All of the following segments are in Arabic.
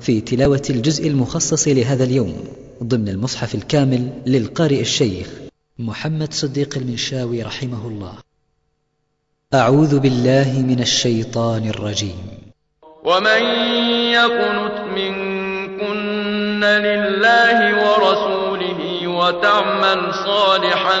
في تلاوة الجزء المخصص لهذا اليوم ضمن المصحف الكامل للقارئ الشيخ محمد صديق المنشاوي رحمه الله. أعوذ بالله من الشيطان الرجيم. ومن يقنت منكن لله ورسوله وتعمل صالحا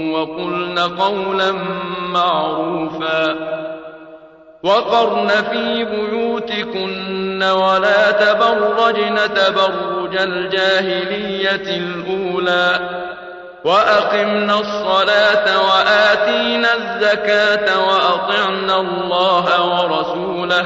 وقلن قولا معروفا وقرن في بيوتكن ولا تبرجن تبرج الجاهلية الأولى وأقمنا الصلاة وآتينا الزكاة وأطعنا الله ورسوله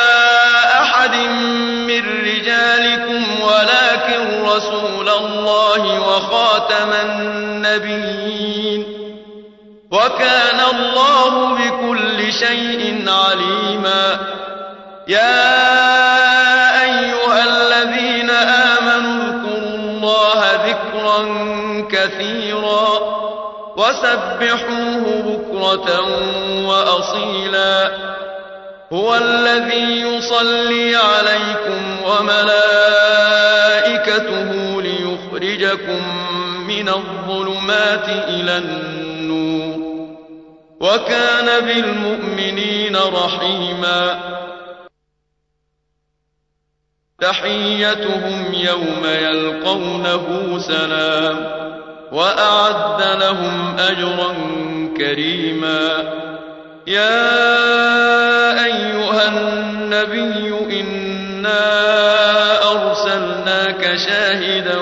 الله وخاتم النبيين وكان الله بكل شيء عليما. يا أيها الذين آمنوا اذكروا الله ذكرا كثيرا وسبحوه بكرة وأصيلا. هو الذي يصلي عليكم وملائكته ليخرجكم من الظلمات إلى النور وكان بالمؤمنين رحيما. تحيتهم يوم يلقونه سلام وأعد لهم أجرا كريما. يا أيها النبي إنا أرسلناك شاهدا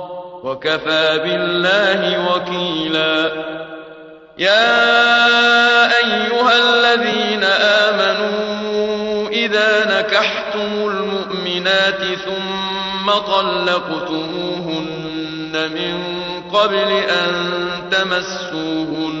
وكفى بالله وكيلا. يا أيها الذين آمنوا إذا نكحتم المؤمنات ثم طلقتموهن من قبل أن تمسوهن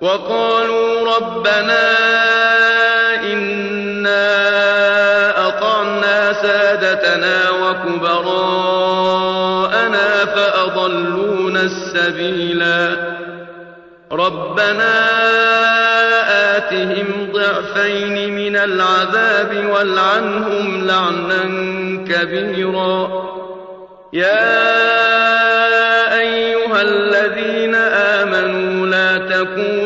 وقالوا ربنا إنا أطعنا سادتنا وكبراءنا فأضلونا السبيلا. ربنا آتهم ضعفين من العذاب والعنهم لعنا كبيرا. يا أيها الذين آمنوا لا تكونوا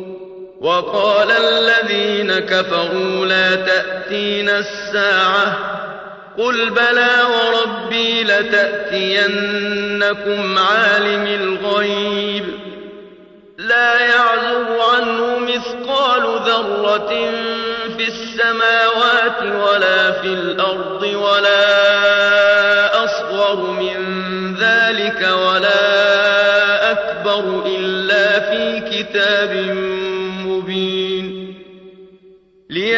وقال الذين كفروا لا تأتينا الساعة قل بلى وربي لتأتينكم عالم الغيب لا يعزب عنه مثقال ذرة في السماوات ولا في الأرض ولا أصغر من ذلك ولا أكبر إلا في كتاب مبين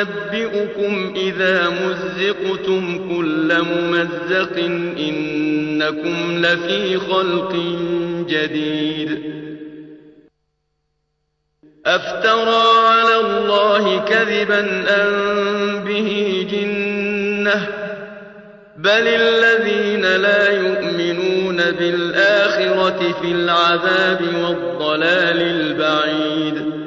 ينبئكم إذا مزقتم كل ممزق إنكم لفي خلق جديد. أفترى على الله كذبا أم به جنة؟ بل الذين لا يؤمنون بالآخرة في العذاب والضلال البعيد.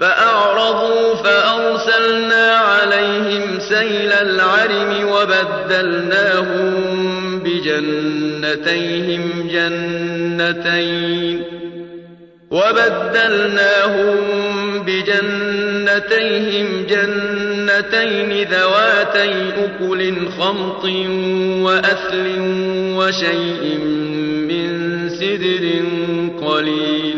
فأعرضوا فأرسلنا عليهم سيل العرم وبدلناهم بجنتيهم جنتين وبدلناهم بجنتيهم جنتين ذواتي أكل خمط وأثل وشيء من سدر قليل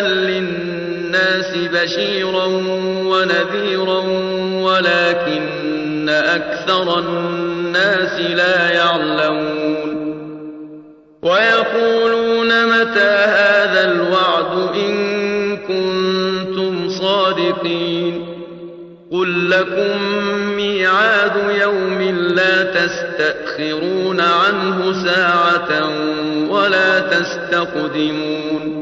للناس بشيرا ونذيرا ولكن أكثر الناس لا يعلمون. ويقولون متى هذا الوعد إن كنتم صادقين. قل لكم ميعاد يوم لا تستأخرون عنه ساعة ولا تستقدمون.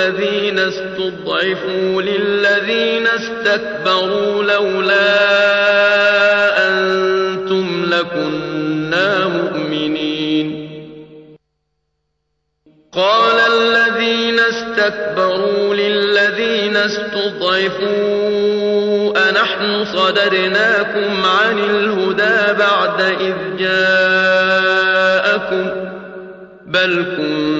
الذين استضعفوا للذين استكبروا لولا أنتم لكنا مؤمنين. قال الذين استكبروا للذين استضعفوا أنحن صدرناكم عن الهدى بعد إذ جاءكم بل كنتم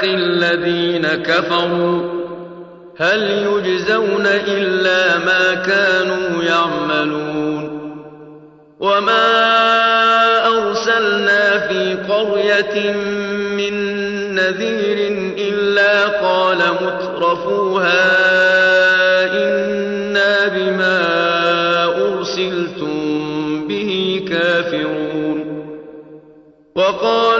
أعناق الذين كفروا هل يجزون إلا ما كانوا يعملون وما أرسلنا في قرية من نذير إلا قال مترفوها إنا بما أرسلتم به كافرون وقالوا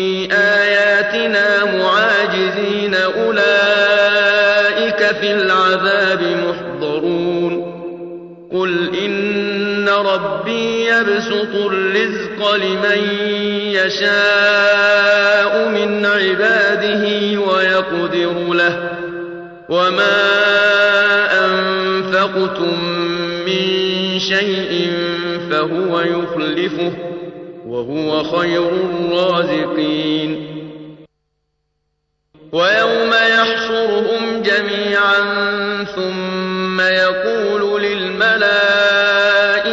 يبسط الرزق لمن يشاء من عباده ويقدر له وما أنفقتم من شيء فهو يخلفه وهو خير الرازقين ويوم يحشرهم جميعا ثم يقول للملائكة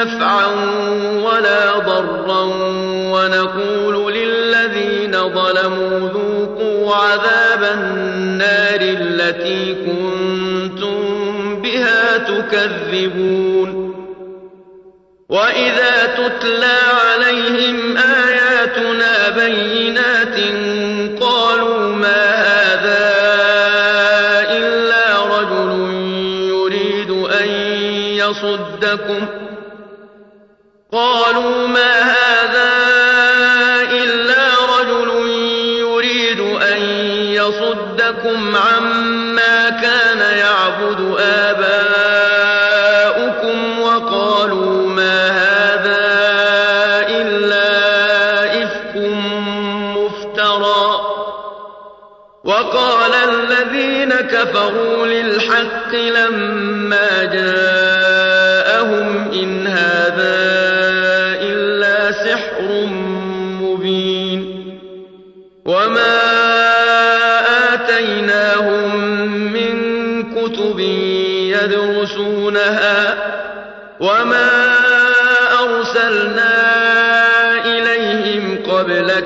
نفعا ولا ضرا ونقول للذين ظلموا ذوقوا عذاب النار التي كنتم بها تكذبون. وإذا تتلى عليهم آياتنا بينات قالوا ما هذا يصدكم. قالوا ما هذا إلا رجل يريد أن يصدكم عما كان يعبد آباؤكم وقالوا ما هذا إلا إفك مفترى. وقال الذين كفروا للحق لما جاءوا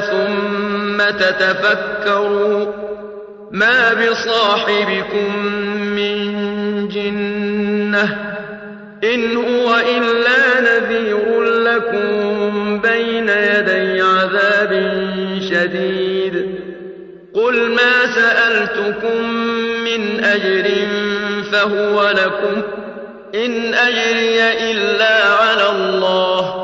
ثم تتفكروا ما بصاحبكم من جنة إن هو إلا نذير لكم بين يدي عذاب شديد. قل ما سألتكم من أجر فهو لكم إن أجري إلا على الله.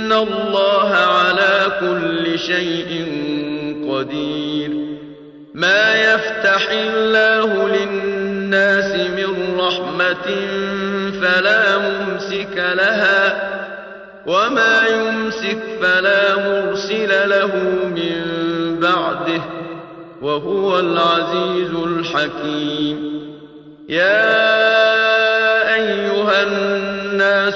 الله على كل شيء قدير ما يفتح الله للناس من رحمة فلا ممسك لها وما يمسك فلا مرسل له من بعده وهو العزيز الحكيم يا أيها الناس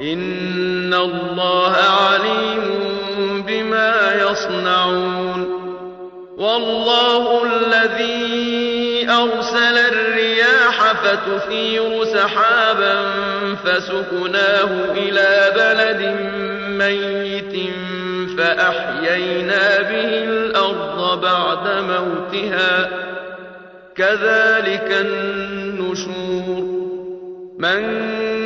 إن الله عليم بما يصنعون والله الذي أرسل الرياح فتثير سحابا فسكناه إلى بلد ميت فأحيينا به الأرض بعد موتها كذلك النشور من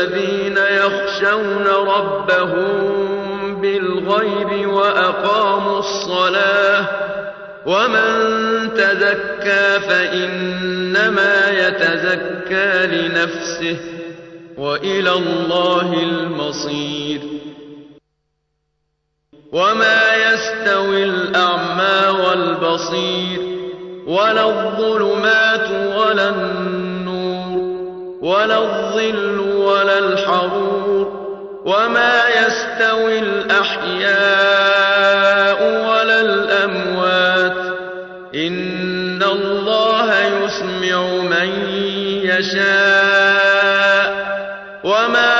الذين يخشون ربهم بالغيب وأقاموا الصلاة ومن تزكى فإنما يتزكى لنفسه وإلى الله المصير. وما يستوي الأعمى والبصير ولا الظلمات ولا النور ولا الظل ولا الحرور وما يستوي الأحياء ولا الأموات إن الله يسمع من يشاء وما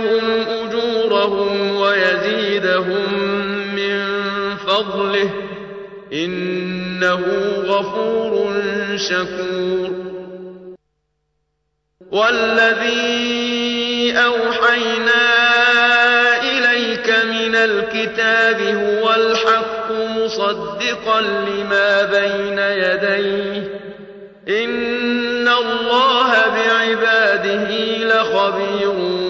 ليوفيهم أجورهم ويزيدهم من فضله إنه غفور شكور. والذي أوحينا إليك من الكتاب هو الحق مصدقا لما بين يديه. إن الله بعباده لخبير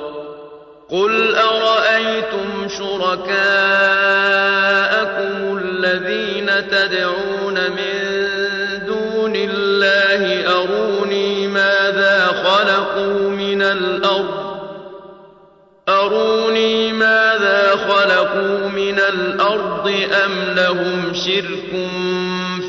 قل أرأيتم شركاءكم الذين تدعون من دون الله أروني ماذا خلقوا من الأرض؟ أروني ماذا خلقوا من الأرض أم لهم شرك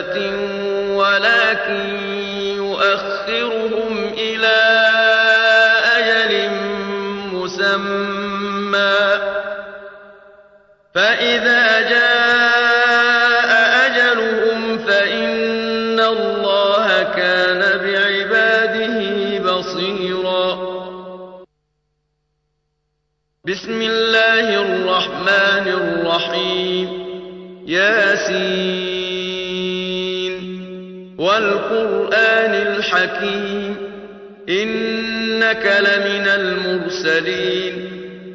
دابة ولكن يؤخر ويؤخرهم إلى أجل مسمى. فإذا جاء أجلهم فإن الله كان بعباده بصيرا. بسم الله الرحمن الرحيم. ياسين والقرآن الحكيم. إنك لمن المرسلين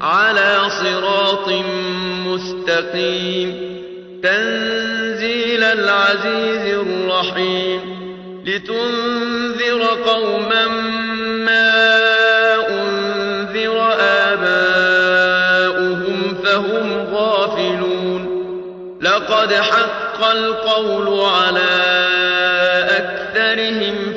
على صراط مستقيم. تنزيل العزيز الرحيم. لتنذر قوما ما أنذر آباؤهم فهم غافلون. لقد حق القول على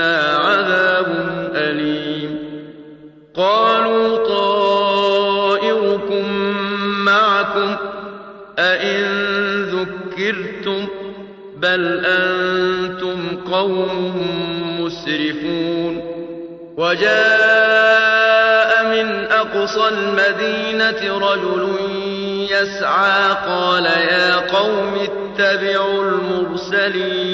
عذاب أليم قالوا طائركم معكم أئن ذكرتم بل أنتم قوم مسرفون وجاء من أقصى المدينة رجل يسعى قال يا قوم اتبعوا المرسلين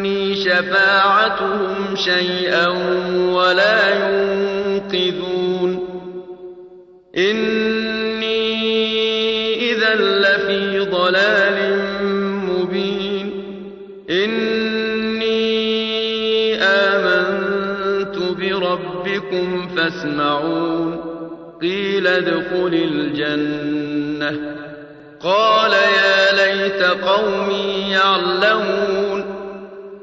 شفاعتهم شيئا ولا ينقذون. إني إذا لفي ضلال مبين. إني آمنت بربكم فاسمعون. قيل ادخل الجنة. قال يا ليت قومي يعلمون.